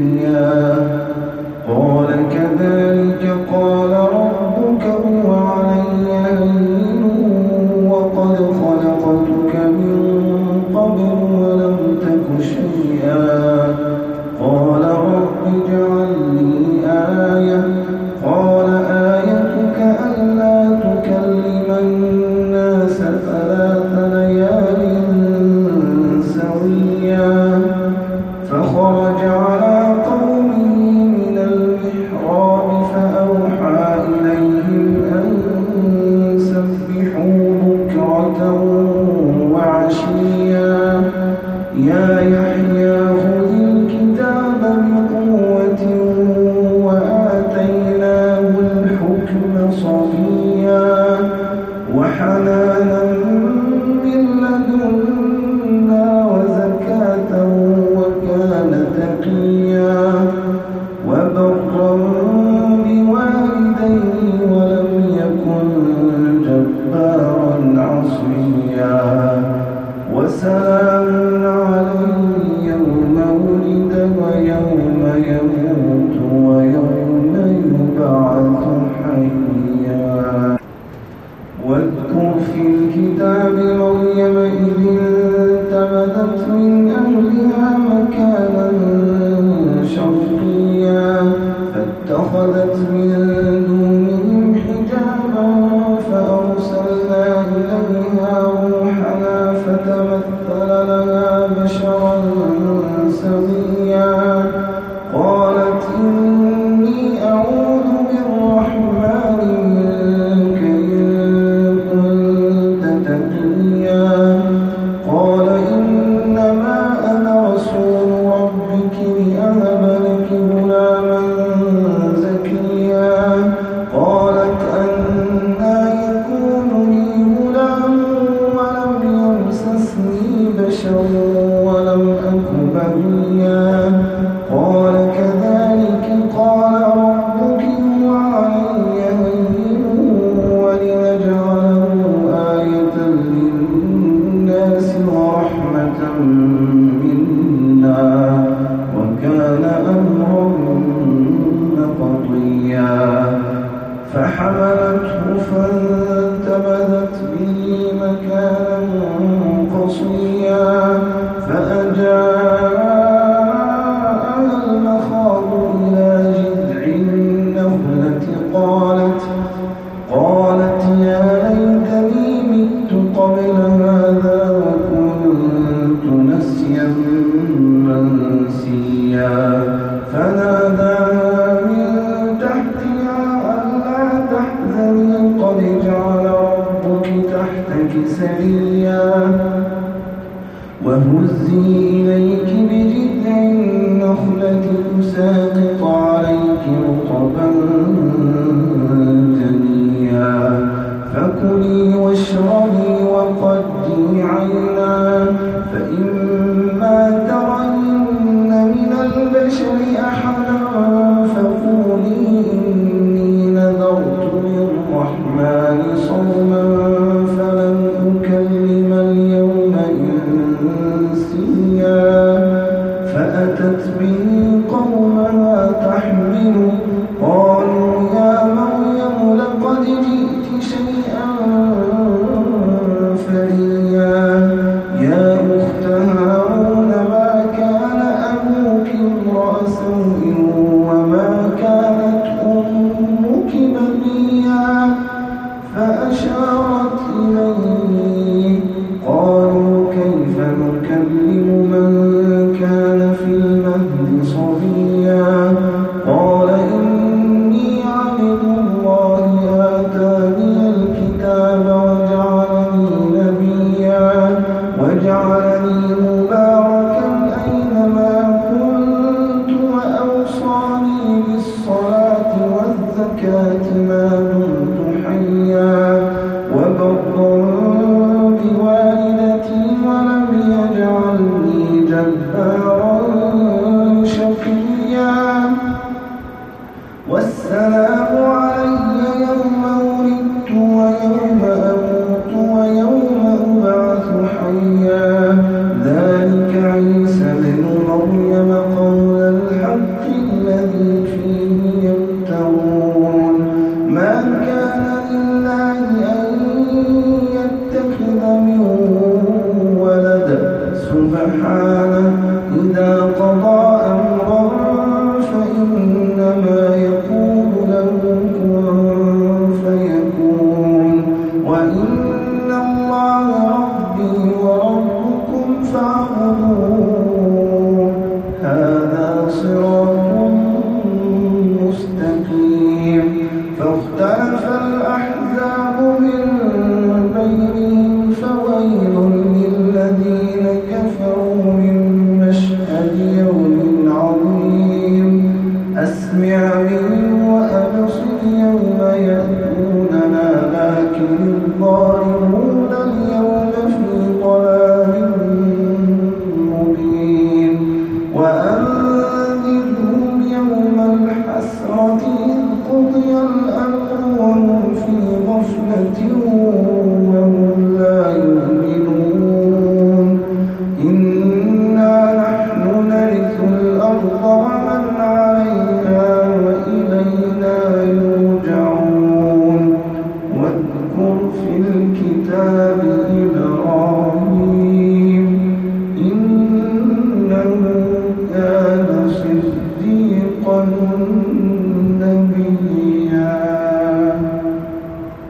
الدنيا. فحملته فانتبذت به مكانا قصيا فأجاء المخاض إلى جذع النهلة قال أن لكن إِلَّا